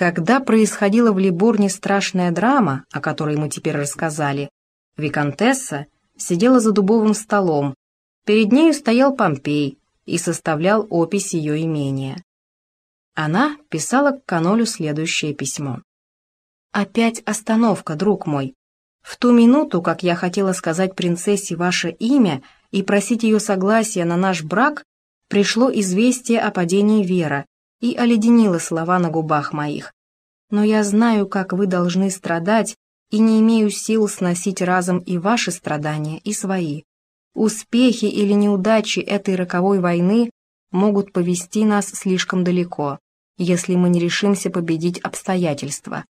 Когда происходила в Либурне страшная драма, о которой мы теперь рассказали, Викантесса сидела за дубовым столом, перед нею стоял Помпей и составлял опись ее имения. Она писала к Канолю следующее письмо. «Опять остановка, друг мой. В ту минуту, как я хотела сказать принцессе ваше имя и просить ее согласия на наш брак, пришло известие о падении Вера и оледенило слова на губах моих. Но я знаю, как вы должны страдать, и не имею сил сносить разом и ваши страдания, и свои. Успехи или неудачи этой роковой войны могут повести нас слишком далеко, если мы не решимся победить обстоятельства.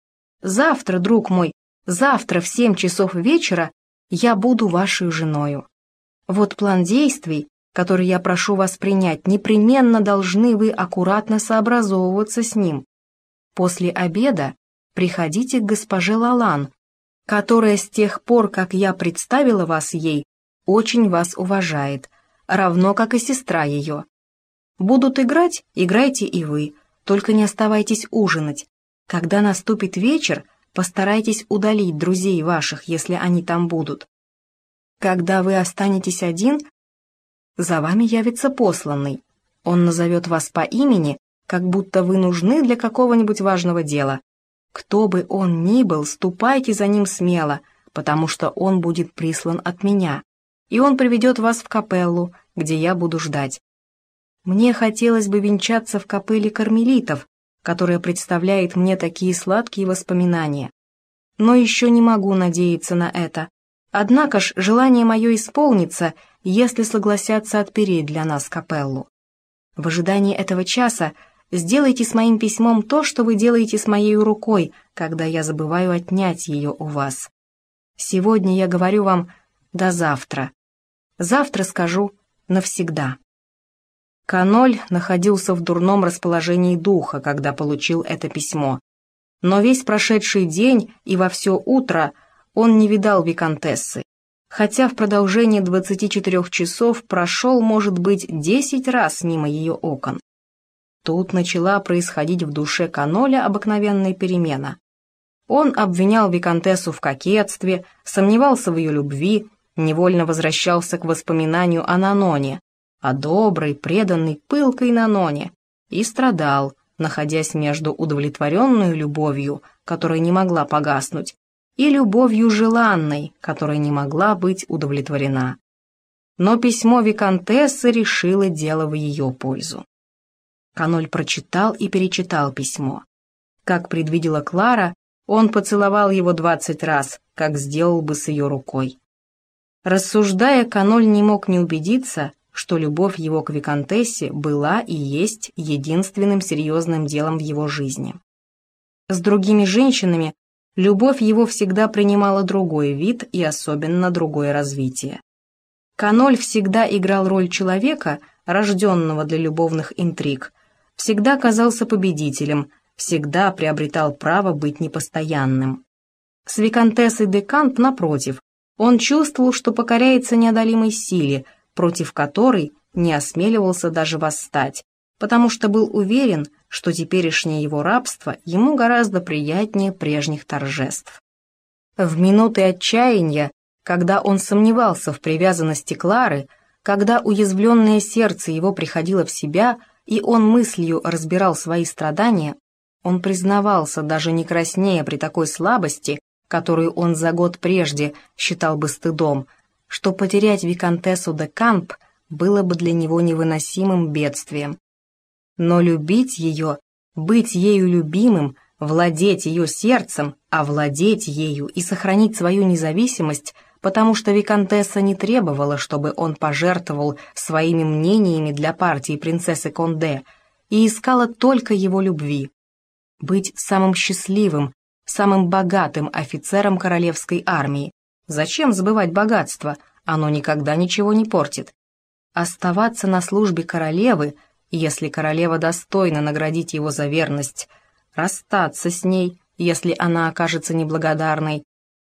Завтра, друг мой, завтра в семь часов вечера я буду вашей женою. Вот план действий, который я прошу вас принять, непременно должны вы аккуратно сообразовываться с ним. После обеда приходите к госпоже Лалан, которая с тех пор, как я представила вас ей, очень вас уважает, равно как и сестра ее. Будут играть, играйте и вы, только не оставайтесь ужинать. Когда наступит вечер, постарайтесь удалить друзей ваших, если они там будут. Когда вы останетесь один, за вами явится посланный. Он назовет вас по имени, как будто вы нужны для какого-нибудь важного дела. Кто бы он ни был, ступайте за ним смело, потому что он будет прислан от меня, и он приведет вас в капеллу, где я буду ждать. Мне хотелось бы венчаться в капелле кармелитов, которая представляет мне такие сладкие воспоминания. Но еще не могу надеяться на это. Однако ж желание мое исполнится, если согласятся отпереть для нас капеллу. В ожидании этого часа сделайте с моим письмом то, что вы делаете с моей рукой, когда я забываю отнять ее у вас. Сегодня я говорю вам «до завтра». Завтра скажу «навсегда». Каноль находился в дурном расположении духа, когда получил это письмо. Но весь прошедший день и во все утро он не видал виконтессы, хотя в продолжении 24 часов прошел, может быть, 10 раз мимо ее окон. Тут начала происходить в душе Каноля обыкновенная перемена. Он обвинял виконтессу в кокетстве, сомневался в ее любви, невольно возвращался к воспоминанию о Наноне, о доброй, преданной, пылкой Наноне, и страдал, находясь между удовлетворенной любовью, которая не могла погаснуть, и любовью желанной, которая не могла быть удовлетворена. Но письмо Викантессы решило дело в ее пользу. Каноль прочитал и перечитал письмо. Как предвидела Клара, он поцеловал его двадцать раз, как сделал бы с ее рукой. Рассуждая, Каноль не мог не убедиться, что любовь его к Викантессе была и есть единственным серьезным делом в его жизни. С другими женщинами любовь его всегда принимала другой вид и особенно другое развитие. Каноль всегда играл роль человека, рожденного для любовных интриг, всегда казался победителем, всегда приобретал право быть непостоянным. С Викантессой де Кант, напротив, он чувствовал, что покоряется неодолимой силе – против которой не осмеливался даже восстать, потому что был уверен, что теперешнее его рабство ему гораздо приятнее прежних торжеств. В минуты отчаяния, когда он сомневался в привязанности Клары, когда уязвленное сердце его приходило в себя, и он мыслью разбирал свои страдания, он признавался, даже не краснея при такой слабости, которую он за год прежде считал бы стыдом, что потерять виконтессу де Камп было бы для него невыносимым бедствием. Но любить ее, быть ею любимым, владеть ее сердцем, овладеть ею и сохранить свою независимость, потому что виконтесса не требовала, чтобы он пожертвовал своими мнениями для партии принцессы Конде и искала только его любви. Быть самым счастливым, самым богатым офицером королевской армии, Зачем забывать богатство? Оно никогда ничего не портит. Оставаться на службе королевы, если королева достойна наградить его за верность, расстаться с ней, если она окажется неблагодарной.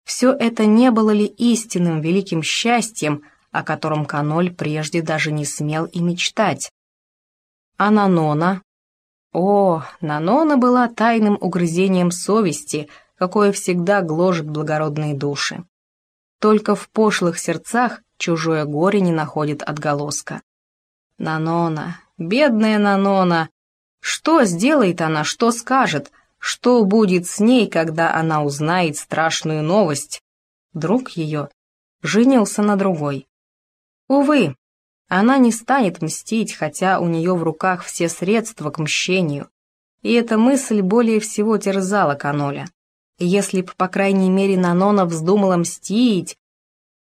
Все это не было ли истинным великим счастьем, о котором Каноль прежде даже не смел и мечтать? А Нанона? О, Нанона была тайным угрызением совести, какое всегда гложет благородные души. Только в пошлых сердцах чужое горе не находит отголоска. Нанона, бедная Нанона, что сделает она, что скажет, что будет с ней, когда она узнает страшную новость? Друг ее женился на другой. Увы, она не станет мстить, хотя у нее в руках все средства к мщению. И эта мысль более всего терзала Каноля. Если б, по крайней мере, Нанона вздумала мстить,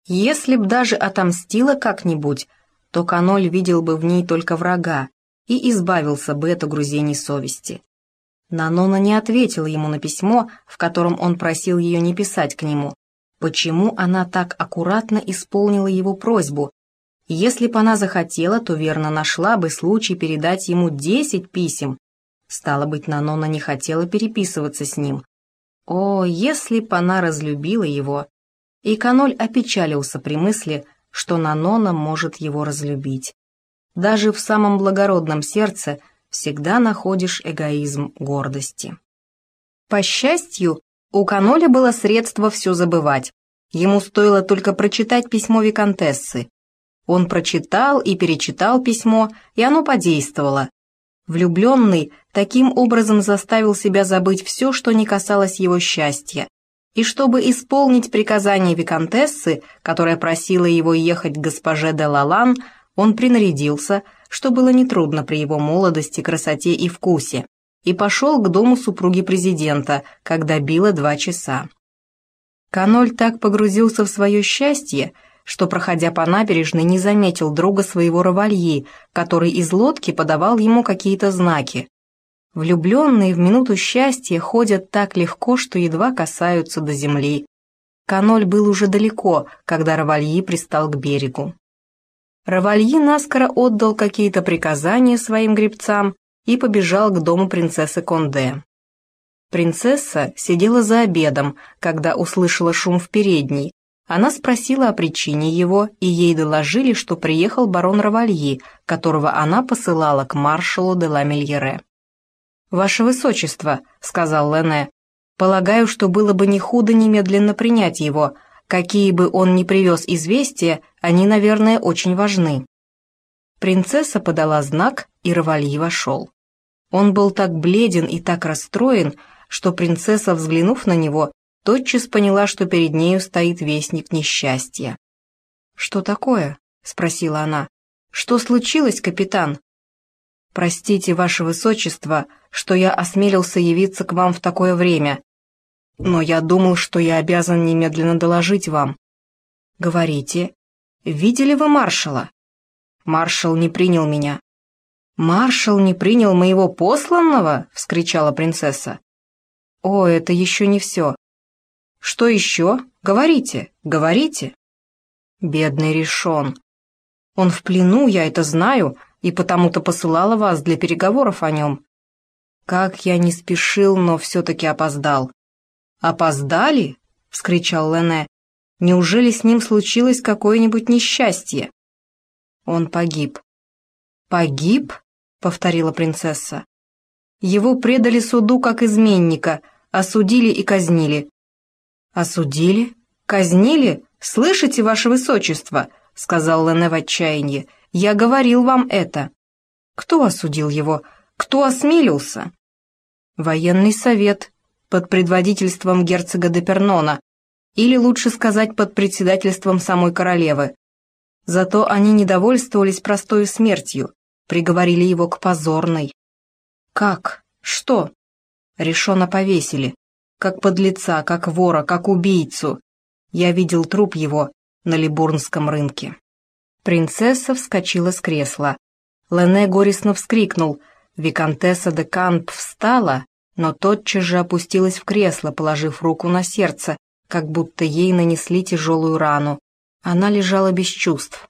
если б даже отомстила как-нибудь, то Каноль видел бы в ней только врага и избавился бы от угрузений совести. Нанона не ответила ему на письмо, в котором он просил ее не писать к нему. Почему она так аккуратно исполнила его просьбу? Если б она захотела, то верно нашла бы случай передать ему десять писем. Стало быть, Нанона не хотела переписываться с ним. О, если б она разлюбила его! И Каноль опечалился при мысли, что Нанона может его разлюбить. Даже в самом благородном сердце всегда находишь эгоизм гордости. По счастью, у Каноля было средство все забывать. Ему стоило только прочитать письмо Викантессы. Он прочитал и перечитал письмо, и оно подействовало. Влюбленный таким образом заставил себя забыть все, что не касалось его счастья. И чтобы исполнить приказание Викантессы, которая просила его ехать к госпоже де Лалан, он принарядился, что было нетрудно при его молодости, красоте и вкусе, и пошел к дому супруги президента, когда било два часа. Каноль так погрузился в свое счастье, что, проходя по набережной, не заметил друга своего равальи, который из лодки подавал ему какие-то знаки. Влюбленные в минуту счастья ходят так легко, что едва касаются до земли. Каноль был уже далеко, когда равальи пристал к берегу. Равальи наскоро отдал какие-то приказания своим гребцам и побежал к дому принцессы Конде. Принцесса сидела за обедом, когда услышала шум в передней. Она спросила о причине его, и ей доложили, что приехал барон Равальи, которого она посылала к маршалу де ла Мельере. «Ваше Высочество», — сказал Лене, — «полагаю, что было бы не худо немедленно принять его, Какие бы он ни привез известия, они, наверное, очень важны. Принцесса подала знак, и Равальи вошел. Он был так бледен и так расстроен, что принцесса, взглянув на него, тотчас поняла, что перед нею стоит вестник несчастья. «Что такое?» — спросила она. «Что случилось, капитан?» «Простите, ваше высочество, что я осмелился явиться к вам в такое время но я думал, что я обязан немедленно доложить вам. Говорите, видели вы маршала? Маршал не принял меня. Маршал не принял моего посланного? Вскричала принцесса. О, это еще не все. Что еще? Говорите, говорите. Бедный решен. Он в плену, я это знаю, и потому-то посылала вас для переговоров о нем. Как я не спешил, но все-таки опоздал. «Опоздали?» — вскричал Лене. «Неужели с ним случилось какое-нибудь несчастье?» «Он погиб». «Погиб?» — повторила принцесса. «Его предали суду как изменника, осудили и казнили». «Осудили? Казнили? Слышите, ваше высочество?» — сказал Лене в отчаянии. «Я говорил вам это». «Кто осудил его? Кто осмелился?» «Военный совет», под предводительством герцога де Пернона, или лучше сказать, под председательством самой королевы. Зато они недовольствовались простой смертью, приговорили его к позорной. Как? Что? Решено повесили. Как подлеца, как вора, как убийцу. Я видел труп его на Либурнском рынке. Принцесса вскочила с кресла. Лене горестно вскрикнул. Викантесса де Камп встала но тотчас же опустилась в кресло, положив руку на сердце, как будто ей нанесли тяжелую рану. Она лежала без чувств.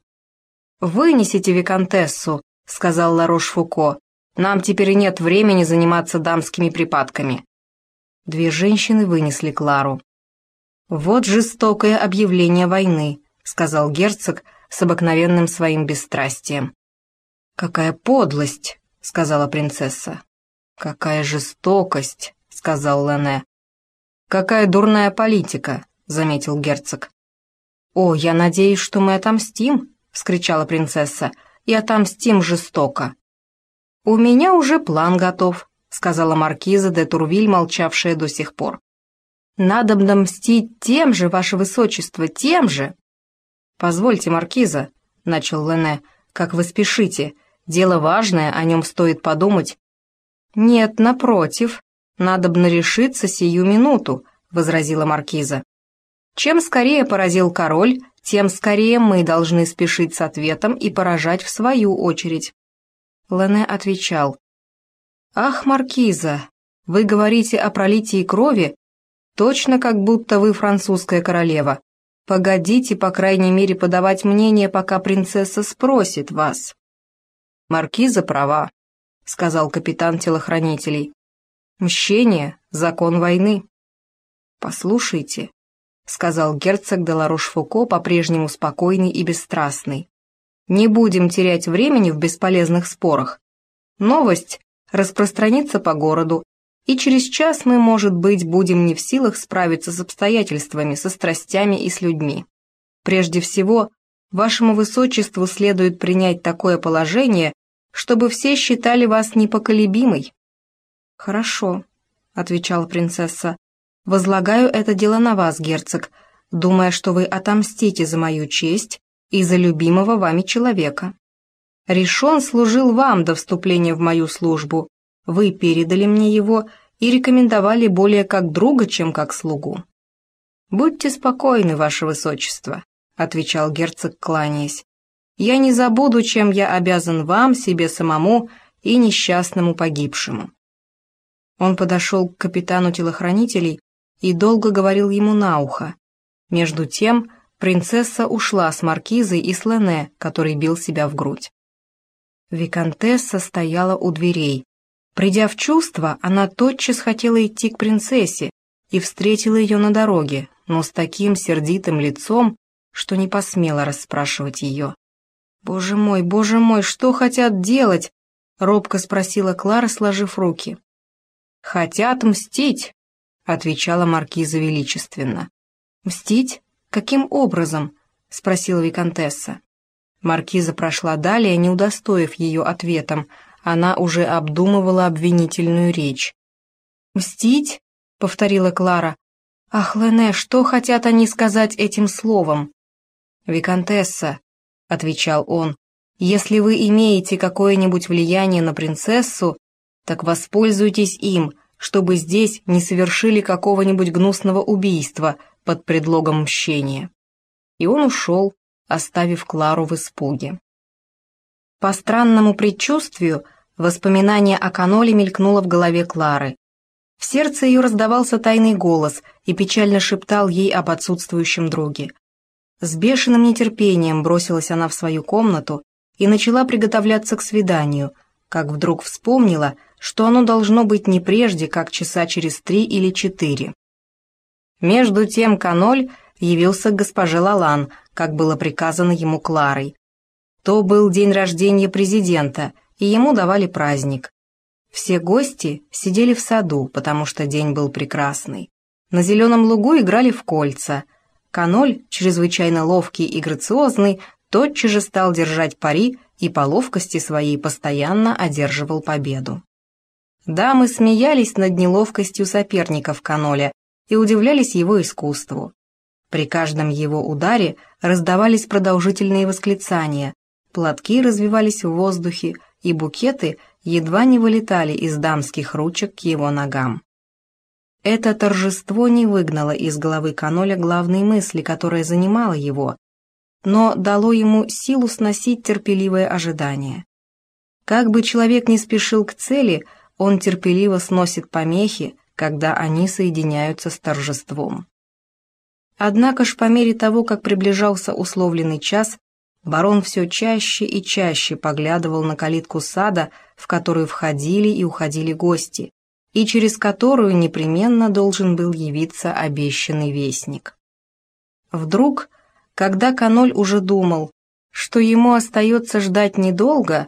«Вынесите виконтессу», — сказал Ларош Фуко. «Нам теперь нет времени заниматься дамскими припадками». Две женщины вынесли Клару. «Вот жестокое объявление войны», — сказал герцог с обыкновенным своим бесстрастием. «Какая подлость», — сказала принцесса. «Какая жестокость!» — сказал Лене. «Какая дурная политика!» — заметил герцог. «О, я надеюсь, что мы отомстим!» — вскричала принцесса. «И отомстим жестоко!» «У меня уже план готов», — сказала маркиза де Турвиль, молчавшая до сих пор. «Надо мстить тем же, ваше высочество, тем же!» «Позвольте, маркиза», — начал Лене, — «как вы спешите. Дело важное, о нем стоит подумать». «Нет, напротив, надобно решиться сию минуту», — возразила маркиза. «Чем скорее поразил король, тем скорее мы должны спешить с ответом и поражать в свою очередь». Лене отвечал. «Ах, маркиза, вы говорите о пролитии крови, точно как будто вы французская королева. Погодите, по крайней мере, подавать мнение, пока принцесса спросит вас». «Маркиза права», — сказал капитан телохранителей. «Мщение — закон войны». «Послушайте», — сказал герцог де Ларош-Фуко, по-прежнему спокойный и бесстрастный. Не будем терять времени в бесполезных спорах. Новость распространится по городу, и через час мы, может быть, будем не в силах справиться с обстоятельствами, со страстями и с людьми. Прежде всего, вашему высочеству следует принять такое положение, чтобы все считали вас непоколебимой». «Хорошо», — отвечала принцесса, — «возлагаю это дело на вас, герцог, думая, что вы отомстите за мою честь и за любимого вами человека. Решен служил вам до вступления в мою службу. Вы передали мне его и рекомендовали более как друга, чем как слугу. «Будьте спокойны, ваше высочество», — отвечал герцог, кланяясь. «Я не забуду, чем я обязан вам, себе самому и несчастному погибшему». Он подошел к капитану телохранителей и долго говорил ему на ухо. Между тем принцесса ушла с маркизой и с Лене, который бил себя в грудь. Викантесса стояла у дверей. Придя в чувство, она тотчас хотела идти к принцессе и встретила ее на дороге, но с таким сердитым лицом, что не посмела расспрашивать ее. «Боже мой, боже мой, что хотят делать?» — робко спросила Клара, сложив руки. «Хотят мстить», — отвечала маркиза величественно. «Мстить? «Каким образом?» — спросила Викантесса. Маркиза прошла далее, не удостоив ее ответом. Она уже обдумывала обвинительную речь. «Мстить?» — повторила Клара. «Ах, Лене, что хотят они сказать этим словом?» «Викантесса», — отвечал он, — «если вы имеете какое-нибудь влияние на принцессу, так воспользуйтесь им, чтобы здесь не совершили какого-нибудь гнусного убийства, под предлогом мщения. И он ушел, оставив Клару в испуге. По странному предчувствию, воспоминание о каноле мелькнуло в голове Клары. В сердце ее раздавался тайный голос и печально шептал ей об отсутствующем друге. С бешеным нетерпением бросилась она в свою комнату и начала приготовляться к свиданию, как вдруг вспомнила, что оно должно быть не прежде, как часа через три или четыре. Между тем Каноль явился к госпоже Лалан, как было приказано ему Кларой. То был день рождения президента, и ему давали праздник. Все гости сидели в саду, потому что день был прекрасный. На зеленом лугу играли в кольца. Каноль, чрезвычайно ловкий и грациозный, тотчас же стал держать пари и по ловкости своей постоянно одерживал победу. Дамы смеялись над неловкостью соперников Каноля, и удивлялись его искусству. При каждом его ударе раздавались продолжительные восклицания, платки развивались в воздухе, и букеты едва не вылетали из дамских ручек к его ногам. Это торжество не выгнало из головы Каноля главной мысли, которая занимала его, но дало ему силу сносить терпеливое ожидание. Как бы человек не спешил к цели, он терпеливо сносит помехи, когда они соединяются с торжеством. Однако ж по мере того, как приближался условленный час, барон все чаще и чаще поглядывал на калитку сада, в которую входили и уходили гости, и через которую непременно должен был явиться обещанный вестник. Вдруг, когда Каноль уже думал, что ему остается ждать недолго,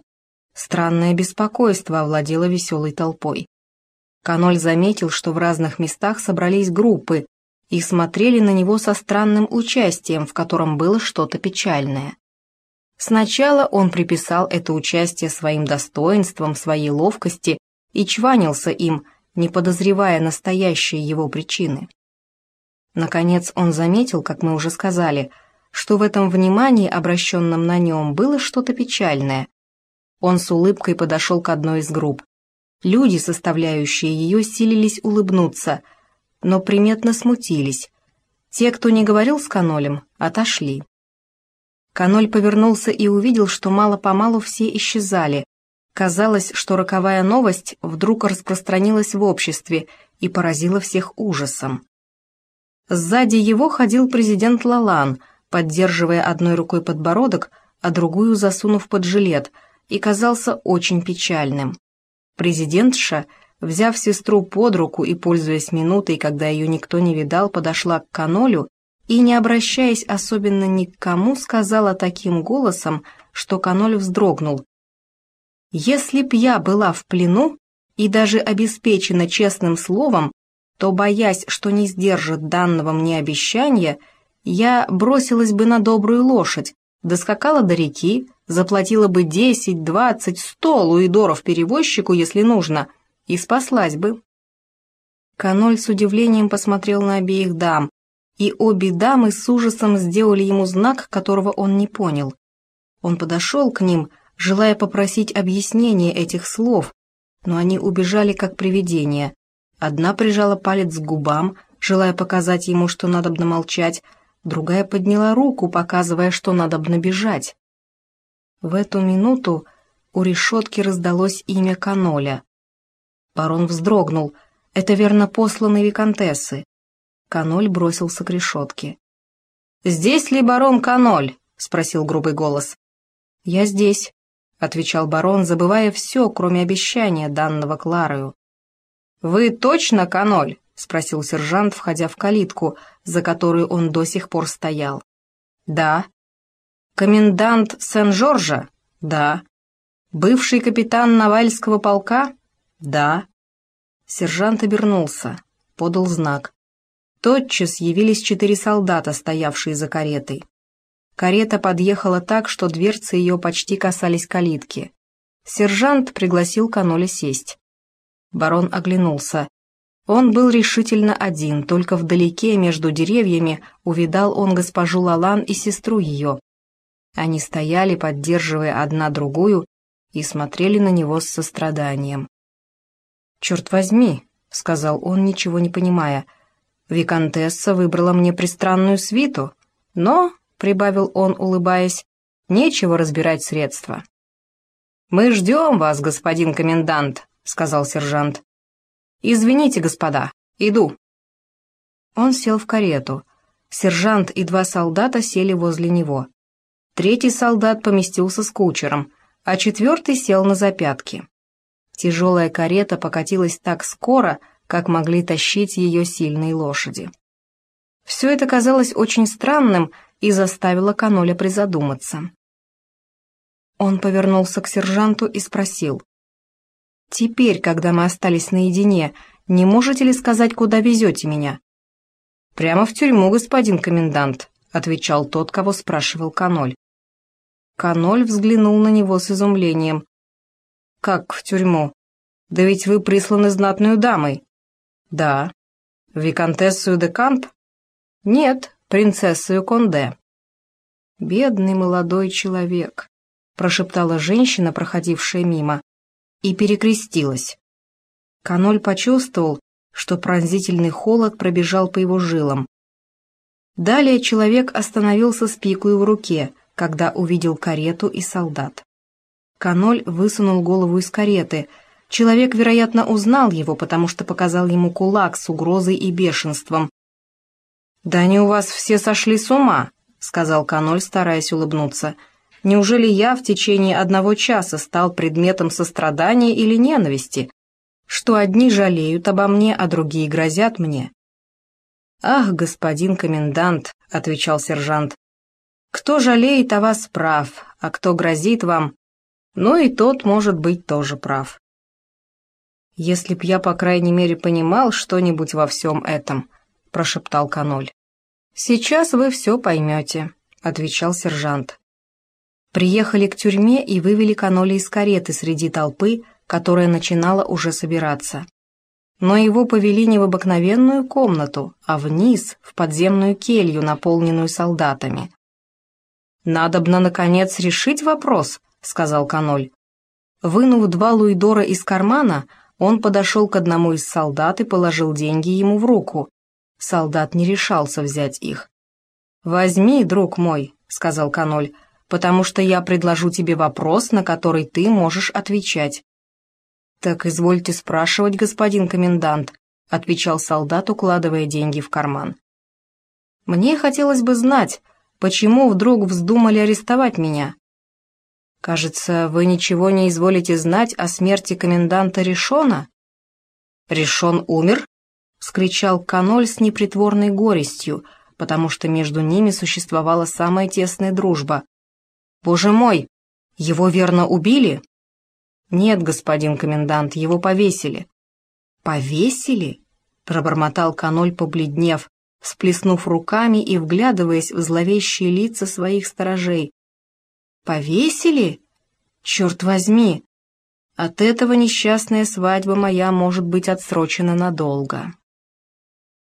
странное беспокойство овладело веселой толпой. Каноль заметил, что в разных местах собрались группы и смотрели на него со странным участием, в котором было что-то печальное. Сначала он приписал это участие своим достоинствам, своей ловкости и чванился им, не подозревая настоящие его причины. Наконец он заметил, как мы уже сказали, что в этом внимании, обращенном на нем, было что-то печальное. Он с улыбкой подошел к одной из групп. Люди, составляющие ее, силились улыбнуться, но приметно смутились. Те, кто не говорил с Канолем, отошли. Каноль повернулся и увидел, что мало-помалу все исчезали. Казалось, что роковая новость вдруг распространилась в обществе и поразила всех ужасом. Сзади его ходил президент Лалан, поддерживая одной рукой подбородок, а другую засунув под жилет, и казался очень печальным. Президентша, взяв сестру под руку и пользуясь минутой, когда ее никто не видал, подошла к канолю и, не обращаясь особенно ни к кому, сказала таким голосом, что каноль вздрогнул. «Если б я была в плену и даже обеспечена честным словом, то, боясь, что не сдержит данного мне обещания, я бросилась бы на добрую лошадь, доскакала до реки, заплатила бы десять, двадцать, сто луидоров перевозчику, если нужно, и спаслась бы. Каноль с удивлением посмотрел на обеих дам, и обе дамы с ужасом сделали ему знак, которого он не понял. Он подошел к ним, желая попросить объяснения этих слов, но они убежали как привидения. Одна прижала палец к губам, желая показать ему, что надо молчать, другая подняла руку, показывая, что надо бежать. В эту минуту у решетки раздалось имя Каноля. Барон вздрогнул. Это верно посланный виконтессы. Каноль бросился к решетке. «Здесь ли барон Каноль?» — спросил грубый голос. «Я здесь», — отвечал барон, забывая все, кроме обещания данного Кларою. «Вы точно каноль?» — спросил сержант, входя в калитку, за которую он до сих пор стоял. «Да». «Комендант Сен-Жоржа?» «Да». «Бывший капитан Навальского полка?» «Да». Сержант обернулся, подал знак. Тотчас явились четыре солдата, стоявшие за каретой. Карета подъехала так, что дверцы ее почти касались калитки. Сержант пригласил Каноля сесть. Барон оглянулся. Он был решительно один, только вдалеке между деревьями увидал он госпожу Лалан и сестру ее. Они стояли, поддерживая одна другую, и смотрели на него с состраданием. «Черт возьми», — сказал он, ничего не понимая, — «виконтесса выбрала мне пристранную свиту, но, — прибавил он, улыбаясь, — нечего разбирать средства». «Мы ждем вас, господин комендант», — сказал сержант. «Извините, господа, иду». Он сел в карету. Сержант и два солдата сели возле него. Третий солдат поместился с кучером, а четвертый сел на запятки. Тяжелая карета покатилась так скоро, как могли тащить ее сильные лошади. Все это казалось очень странным и заставило Каноля призадуматься. Он повернулся к сержанту и спросил. Теперь, когда мы остались наедине, не можете ли сказать, куда везете меня?» «Прямо в тюрьму, господин комендант», — отвечал тот, кого спрашивал Каноль. Каноль взглянул на него с изумлением. «Как в тюрьму? Да ведь вы присланы знатную дамой». «Да». «Виконтессу де Камп?» «Нет, принцессу Конде». «Бедный молодой человек», — прошептала женщина, проходившая мимо и перекрестилась. Каноль почувствовал, что пронзительный холод пробежал по его жилам. Далее человек остановился с пикой в руке, когда увидел карету и солдат. Каноль высунул голову из кареты. Человек, вероятно, узнал его, потому что показал ему кулак с угрозой и бешенством. «Да они у вас все сошли с ума», — сказал Каноль, стараясь улыбнуться. — Неужели я в течение одного часа стал предметом сострадания или ненависти, что одни жалеют обо мне, а другие грозят мне? «Ах, господин комендант», — отвечал сержант, — «кто жалеет о вас прав, а кто грозит вам, ну и тот, может быть, тоже прав». «Если б я, по крайней мере, понимал что-нибудь во всем этом», — прошептал Каноль. «Сейчас вы все поймете», — отвечал сержант. Приехали к тюрьме и вывели Каноля из кареты среди толпы, которая начинала уже собираться. Но его повели не в обыкновенную комнату, а вниз, в подземную келью, наполненную солдатами. «Надобно, наконец, решить вопрос», — сказал Каноль. Вынув два луидора из кармана, он подошел к одному из солдат и положил деньги ему в руку. Солдат не решался взять их. «Возьми, друг мой», — сказал Каноль, «потому что я предложу тебе вопрос, на который ты можешь отвечать». «Так извольте спрашивать, господин комендант», — отвечал солдат, укладывая деньги в карман. «Мне хотелось бы знать, почему вдруг вздумали арестовать меня?» «Кажется, вы ничего не изволите знать о смерти коменданта Решона?» «Решон умер?» — скричал Каноль с непритворной горестью, потому что между ними существовала самая тесная дружба. «Боже мой! Его верно убили?» «Нет, господин комендант, его повесили». «Повесили?» — пробормотал Каноль, побледнев, всплеснув руками и вглядываясь в зловещие лица своих сторожей. Повесили? Черт возьми! От этого несчастная свадьба моя может быть отсрочена надолго.